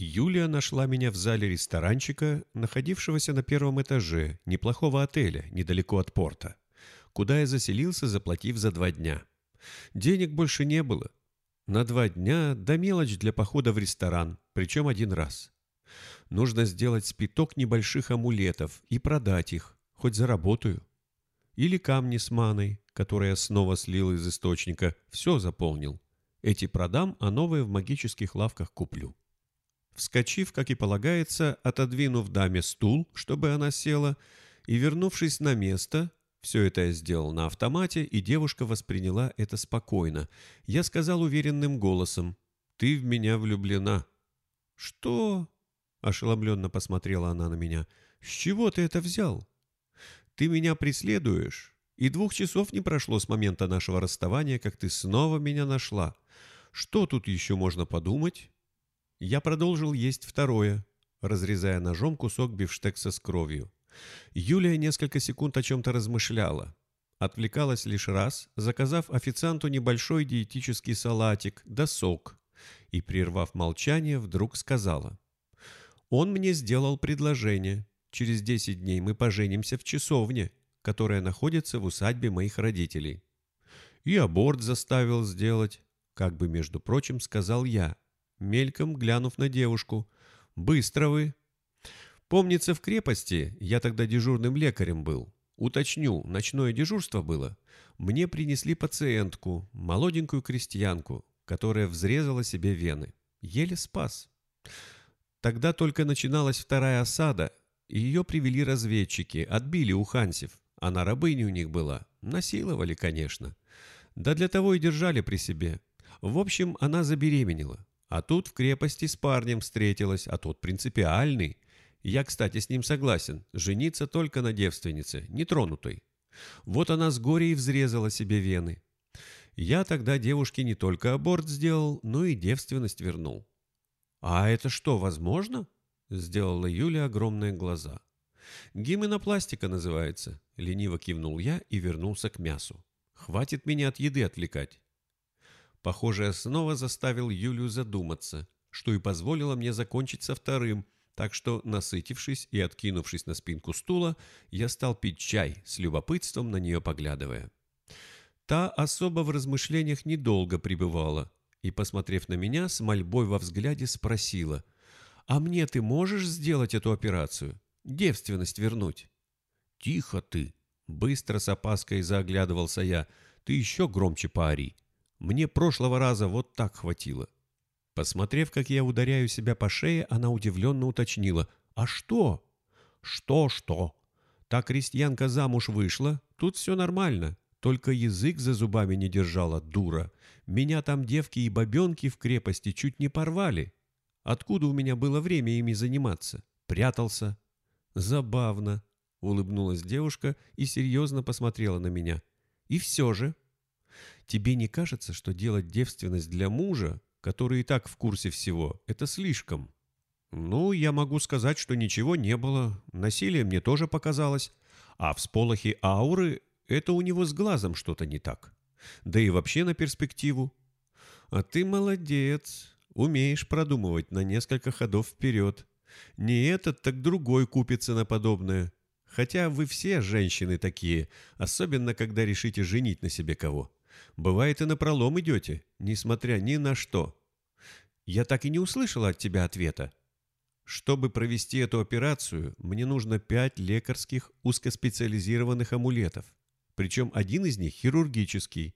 Юлия нашла меня в зале ресторанчика, находившегося на первом этаже неплохого отеля недалеко от порта, куда я заселился, заплатив за два дня. Денег больше не было. На два дня до мелочь для похода в ресторан, причем один раз. Нужно сделать спиток небольших амулетов и продать их, хоть заработаю. Или камни с маной, которые я снова слил из источника, все заполнил. Эти продам, а новые в магических лавках куплю. Вскочив, как и полагается, отодвинув даме стул, чтобы она села, и вернувшись на место, все это я сделал на автомате, и девушка восприняла это спокойно. Я сказал уверенным голосом, «Ты в меня влюблена». «Что?» — ошеломленно посмотрела она на меня. «С чего ты это взял?» «Ты меня преследуешь, и двух часов не прошло с момента нашего расставания, как ты снова меня нашла. Что тут еще можно подумать?» Я продолжил есть второе, разрезая ножом кусок бифштекса с кровью. Юлия несколько секунд о чем-то размышляла. Отвлекалась лишь раз, заказав официанту небольшой диетический салатик да сок, и, прервав молчание, вдруг сказала. «Он мне сделал предложение. Через десять дней мы поженимся в часовне, которая находится в усадьбе моих родителей. И аборт заставил сделать, как бы, между прочим, сказал я, мельком глянув на девушку. «Быстро вы!» Помнится, в крепости, я тогда дежурным лекарем был. Уточню, ночное дежурство было. Мне принесли пациентку, молоденькую крестьянку, которая взрезала себе вены. Еле спас. Тогда только начиналась вторая осада, и ее привели разведчики, отбили у хансев. Она рабыня у них была. Насиловали, конечно. Да для того и держали при себе. В общем, она забеременела. А тут в крепости с парнем встретилась, а тот принципиальный. Я, кстати, с ним согласен. Жениться только на девственнице, нетронутой. Вот она с горя и взрезала себе вены. Я тогда девушке не только аборт сделал, но и девственность вернул. «А это что, возможно?» — сделала Юля огромные глаза. «Гименопластика называется», — лениво кивнул я и вернулся к мясу. «Хватит меня от еды отвлекать. Похоже, снова заставил Юлю задуматься, что и позволило мне закончить со вторым, так что, насытившись и откинувшись на спинку стула, я стал пить чай, с любопытством на нее поглядывая. Та особо в размышлениях недолго пребывала и, посмотрев на меня, с мольбой во взгляде спросила, «А мне ты можешь сделать эту операцию? Девственность вернуть?» «Тихо ты!» — быстро с опаской заоглядывался я. «Ты еще громче поори!» Мне прошлого раза вот так хватило. Посмотрев, как я ударяю себя по шее, она удивленно уточнила. «А что?» «Что-что?» Та крестьянка замуж вышла, тут все нормально. Только язык за зубами не держала, дура. Меня там девки и бабенки в крепости чуть не порвали. Откуда у меня было время ими заниматься? Прятался. Забавно, улыбнулась девушка и серьезно посмотрела на меня. И все же, Тебе не кажется, что делать девственность для мужа, который и так в курсе всего, это слишком? Ну, я могу сказать, что ничего не было. Насилие мне тоже показалось. А в сполохе ауры это у него с глазом что-то не так. Да и вообще на перспективу. А ты молодец. Умеешь продумывать на несколько ходов вперед. Не этот, так другой купится на подобное. Хотя вы все женщины такие, особенно когда решите женить на себе кого. Бывает, и на пролом идете, несмотря ни на что. Я так и не услышала от тебя ответа. Чтобы провести эту операцию, мне нужно пять лекарских узкоспециализированных амулетов. Причем один из них хирургический.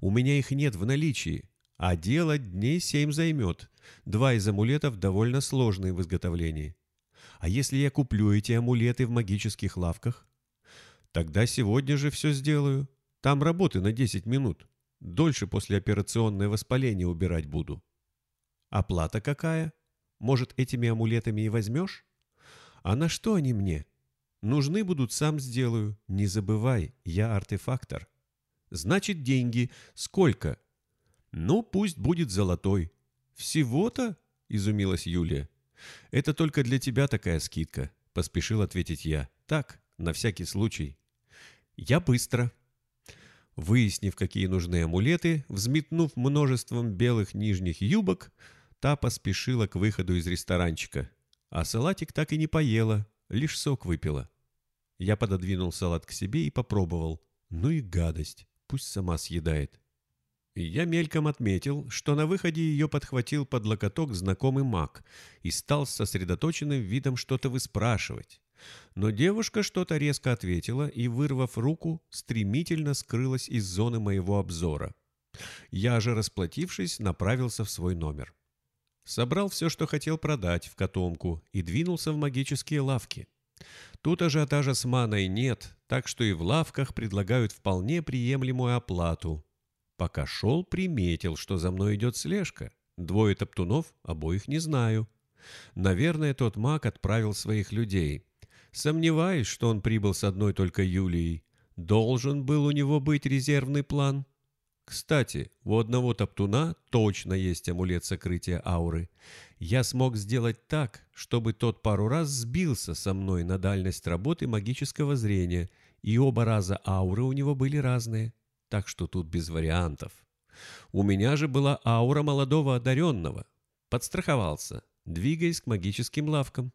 У меня их нет в наличии, а делать дней семь займет. Два из амулетов довольно сложные в изготовлении. А если я куплю эти амулеты в магических лавках? Тогда сегодня же все сделаю. Там работы на 10 минут. Дольше послеоперационное воспаление убирать буду. Оплата какая? Может, этими амулетами и возьмешь? А на что они мне? Нужны будут, сам сделаю. Не забывай, я артефактор. Значит, деньги. Сколько? Ну, пусть будет золотой. Всего-то? Изумилась Юлия. Это только для тебя такая скидка, поспешил ответить я. Так, на всякий случай. Я быстро. Выяснив, какие нужны амулеты, взметнув множеством белых нижних юбок, та поспешила к выходу из ресторанчика, а салатик так и не поела, лишь сок выпила. Я пододвинул салат к себе и попробовал. Ну и гадость, пусть сама съедает. Я мельком отметил, что на выходе ее подхватил под локоток знакомый маг и стал сосредоточенным видом что-то выспрашивать. Но девушка что-то резко ответила и, вырвав руку, стремительно скрылась из зоны моего обзора. Я же, расплатившись, направился в свой номер. Собрал все, что хотел продать, в котомку и двинулся в магические лавки. Тут ажиотажа с маной нет, так что и в лавках предлагают вполне приемлемую оплату, Пока шел, приметил, что за мной идет слежка. Двое топтунов, обоих не знаю. Наверное, тот маг отправил своих людей. Сомневаюсь, что он прибыл с одной только Юлией. Должен был у него быть резервный план. Кстати, у одного топтуна точно есть амулет сокрытия ауры. Я смог сделать так, чтобы тот пару раз сбился со мной на дальность работы магического зрения, и оба раза ауры у него были разные так что тут без вариантов. У меня же была аура молодого одаренного. Подстраховался, двигаясь к магическим лавкам.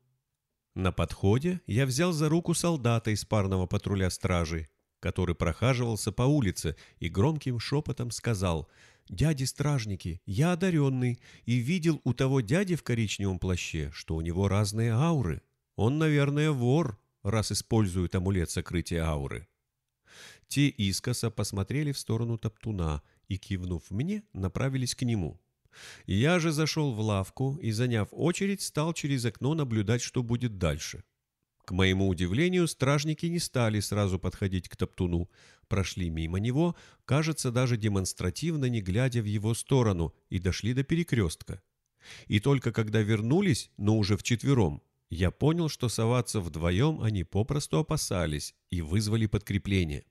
На подходе я взял за руку солдата из парного патруля стражи, который прохаживался по улице и громким шепотом сказал «Дяди-стражники, я одаренный и видел у того дяди в коричневом плаще, что у него разные ауры. Он, наверное, вор, раз использует амулет сокрытия ауры». Те искоса посмотрели в сторону Топтуна и, кивнув мне, направились к нему. Я же зашел в лавку и, заняв очередь, стал через окно наблюдать, что будет дальше. К моему удивлению, стражники не стали сразу подходить к Топтуну, прошли мимо него, кажется, даже демонстративно не глядя в его сторону, и дошли до перекрестка. И только когда вернулись, но уже вчетвером, я понял, что соваться вдвоем они попросту опасались и вызвали подкрепление.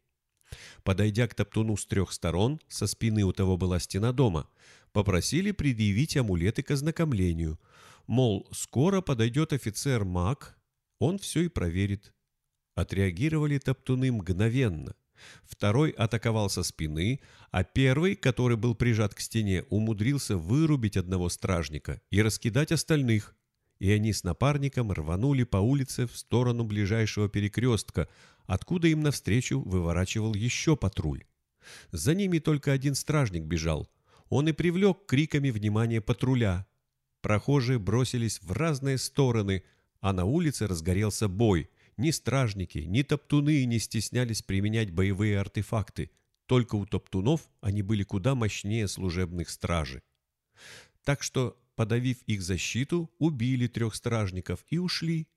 Подойдя к топтуну с трех сторон, со спины у того была стена дома, попросили предъявить амулеты к ознакомлению. Мол, скоро подойдет офицер-маг, он все и проверит. Отреагировали топтуны мгновенно. Второй атаковал со спины, а первый, который был прижат к стене, умудрился вырубить одного стражника и раскидать остальных, и они с напарником рванули по улице в сторону ближайшего перекрестка, откуда им навстречу выворачивал еще патруль. За ними только один стражник бежал. Он и привлек криками внимание патруля. Прохожие бросились в разные стороны, а на улице разгорелся бой. Ни стражники, ни топтуны не стеснялись применять боевые артефакты. Только у топтунов они были куда мощнее служебных стражей. Так что подавив их защиту, убили трех стражников и ушли.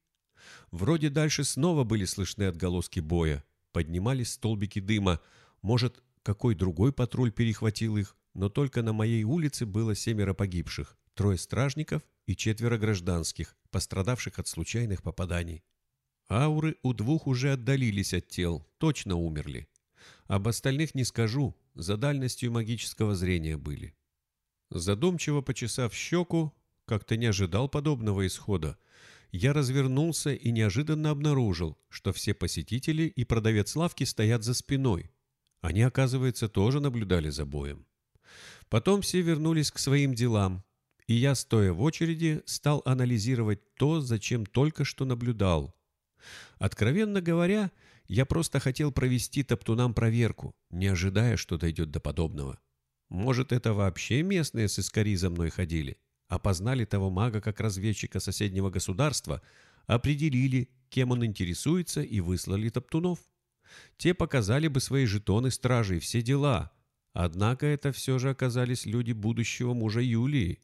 Вроде дальше снова были слышны отголоски боя. Поднимались столбики дыма. Может, какой другой патруль перехватил их, но только на моей улице было семеро погибших, трое стражников и четверо гражданских, пострадавших от случайных попаданий. Ауры у двух уже отдалились от тел, точно умерли. Об остальных не скажу, за дальностью магического зрения были. Задумчиво почесав щеку, как-то не ожидал подобного исхода, я развернулся и неожиданно обнаружил, что все посетители и продавец лавки стоят за спиной. Они, оказывается, тоже наблюдали за боем. Потом все вернулись к своим делам, и я, стоя в очереди, стал анализировать то, зачем только что наблюдал. Откровенно говоря, я просто хотел провести топтунам проверку, не ожидая, что дойдет до подобного. Может, это вообще местные сыскари за мной ходили? Опознали того мага как разведчика соседнего государства, определили, кем он интересуется, и выслали топтунов. Те показали бы свои жетоны стражи все дела. Однако это все же оказались люди будущего мужа Юлии.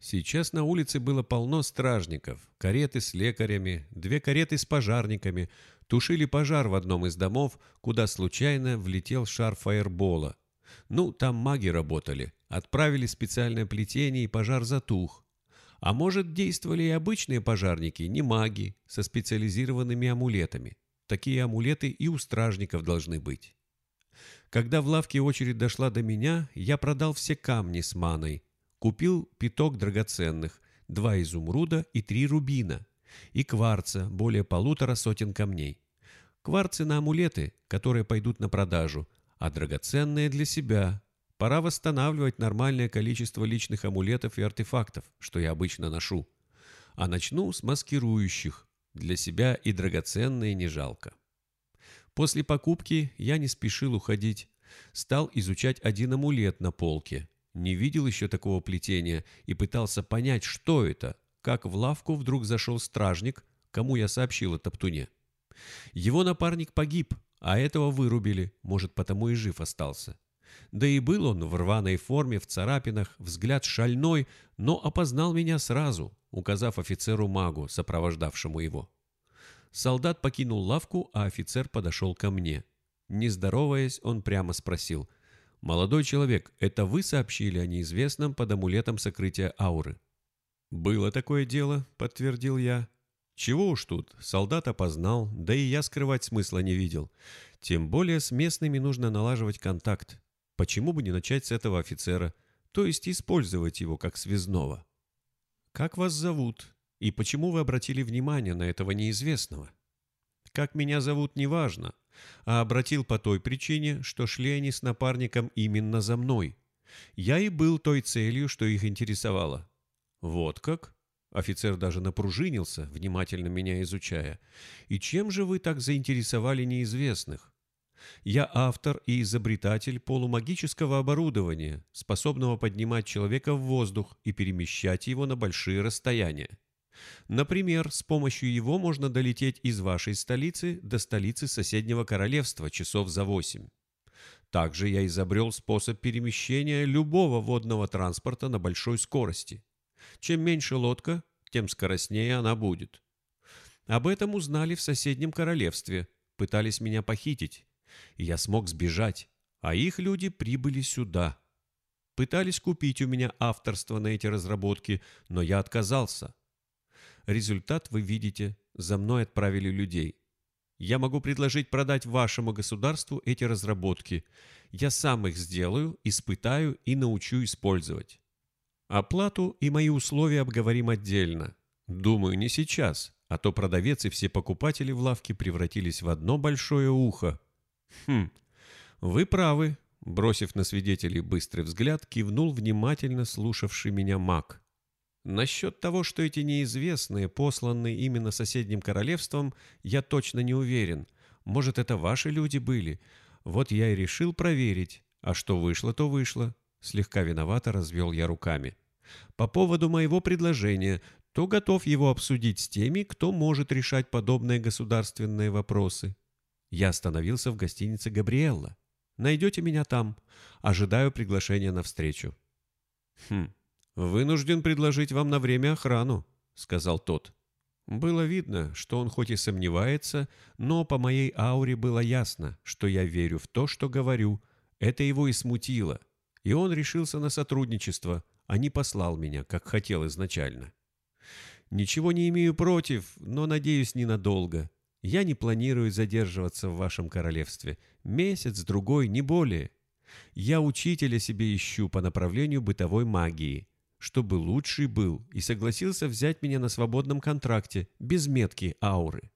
Сейчас на улице было полно стражников, кареты с лекарями, две кареты с пожарниками, тушили пожар в одном из домов, куда случайно влетел шар фаербола. Ну, там маги работали. Отправили специальное плетение, и пожар затух. А может, действовали и обычные пожарники, не маги, со специализированными амулетами. Такие амулеты и у стражников должны быть. Когда в лавке очередь дошла до меня, я продал все камни с маной. Купил пяток драгоценных, два изумруда и три рубина. И кварца, более полутора сотен камней. Кварцы на амулеты, которые пойдут на продажу – а драгоценные для себя. Пора восстанавливать нормальное количество личных амулетов и артефактов, что я обычно ношу. А начну с маскирующих. Для себя и драгоценные не жалко. После покупки я не спешил уходить. Стал изучать один амулет на полке. Не видел еще такого плетения и пытался понять, что это, как в лавку вдруг зашел стражник, кому я сообщил о Топтуне. Его напарник погиб, а этого вырубили, может, потому и жив остался. Да и был он в рваной форме, в царапинах, взгляд шальной, но опознал меня сразу, указав офицеру-магу, сопровождавшему его. Солдат покинул лавку, а офицер подошел ко мне. Не здороваясь, он прямо спросил. «Молодой человек, это вы сообщили о неизвестном под амулетом сокрытия ауры?» «Было такое дело», — подтвердил я. «Чего уж тут, солдат опознал, да и я скрывать смысла не видел. Тем более с местными нужно налаживать контакт. Почему бы не начать с этого офицера, то есть использовать его как связного?» «Как вас зовут?» И почему вы обратили внимание на этого неизвестного? Как меня зовут, неважно, а обратил по той причине, что шли они с напарником именно за мной. Я и был той целью, что их интересовало. Вот как? Офицер даже напружинился, внимательно меня изучая. И чем же вы так заинтересовали неизвестных? Я автор и изобретатель полумагического оборудования, способного поднимать человека в воздух и перемещать его на большие расстояния. Например, с помощью его можно долететь из вашей столицы до столицы соседнего королевства часов за восемь. Также я изобрел способ перемещения любого водного транспорта на большой скорости. Чем меньше лодка, тем скоростнее она будет. Об этом узнали в соседнем королевстве, пытались меня похитить, и я смог сбежать, а их люди прибыли сюда. Пытались купить у меня авторство на эти разработки, но я отказался – Результат вы видите, за мной отправили людей. Я могу предложить продать вашему государству эти разработки. Я сам их сделаю, испытаю и научу использовать. Оплату и мои условия обговорим отдельно. Думаю, не сейчас, а то продавец и все покупатели в лавке превратились в одно большое ухо. Хм, вы правы, бросив на свидетелей быстрый взгляд, кивнул внимательно слушавший меня маг. Насчет того, что эти неизвестные, посланные именно соседним королевством, я точно не уверен. Может, это ваши люди были? Вот я и решил проверить. А что вышло, то вышло. Слегка виновато развел я руками. По поводу моего предложения, то готов его обсудить с теми, кто может решать подобные государственные вопросы. Я остановился в гостинице «Габриэлла». Найдете меня там. Ожидаю приглашения на встречу. Хм, «Вынужден предложить вам на время охрану», — сказал тот. Было видно, что он хоть и сомневается, но по моей ауре было ясно, что я верю в то, что говорю. Это его и смутило. И он решился на сотрудничество, а не послал меня, как хотел изначально. Ничего не имею против, но, надеюсь, ненадолго. Я не планирую задерживаться в вашем королевстве. Месяц, другой, не более. Я учителя себе ищу по направлению бытовой магии чтобы лучший был, и согласился взять меня на свободном контракте, без метки ауры.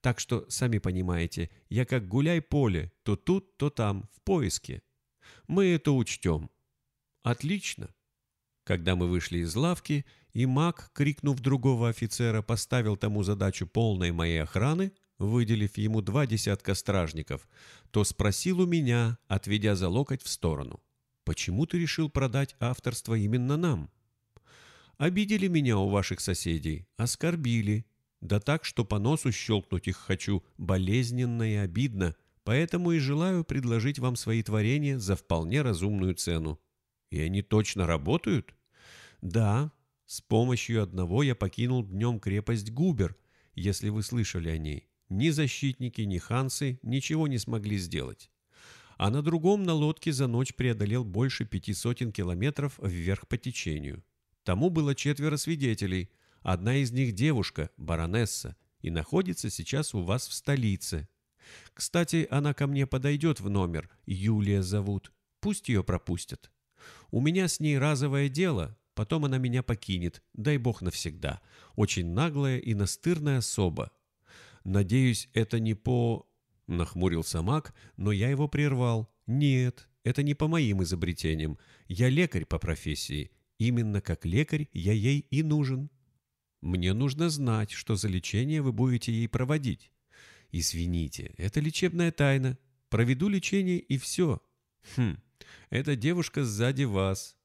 Так что, сами понимаете, я как гуляй-поле, то тут, то там, в поиске. Мы это учтем. Отлично. Когда мы вышли из лавки, и маг, крикнув другого офицера, поставил тому задачу полной моей охраны, выделив ему два десятка стражников, то спросил у меня, отведя за локоть в сторону. Почему ты решил продать авторство именно нам? Обидели меня у ваших соседей, оскорбили. Да так, что по носу щелкнуть их хочу, болезненно и обидно, поэтому и желаю предложить вам свои творения за вполне разумную цену. И они точно работают? Да, с помощью одного я покинул днем крепость Губер, если вы слышали о ней. Ни защитники, ни хансы ничего не смогли сделать а на другом на лодке за ночь преодолел больше пяти сотен километров вверх по течению. Тому было четверо свидетелей. Одна из них девушка, баронесса, и находится сейчас у вас в столице. Кстати, она ко мне подойдет в номер, Юлия зовут. Пусть ее пропустят. У меня с ней разовое дело, потом она меня покинет, дай бог навсегда. Очень наглая и настырная особа. Надеюсь, это не по... Нахмурился маг, но я его прервал. «Нет, Это не по моим изобретениям. Я лекарь по профессии. Именно как лекарь я ей и нужен. Мне нужно знать, что за лечение вы будете ей проводить. Извините, это лечебная тайна. Проведу лечение и все. Хм, эта девушка сзади вас.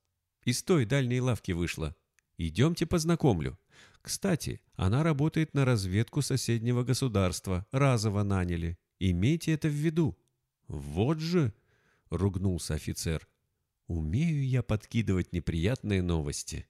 Из той дальней лавки вышла. Идемте познакомлю. Кстати, она работает на разведку соседнего государства. Разово наняли. Имейте это в виду. Вот же, ругнулся офицер. Умею я подкидывать неприятные новости.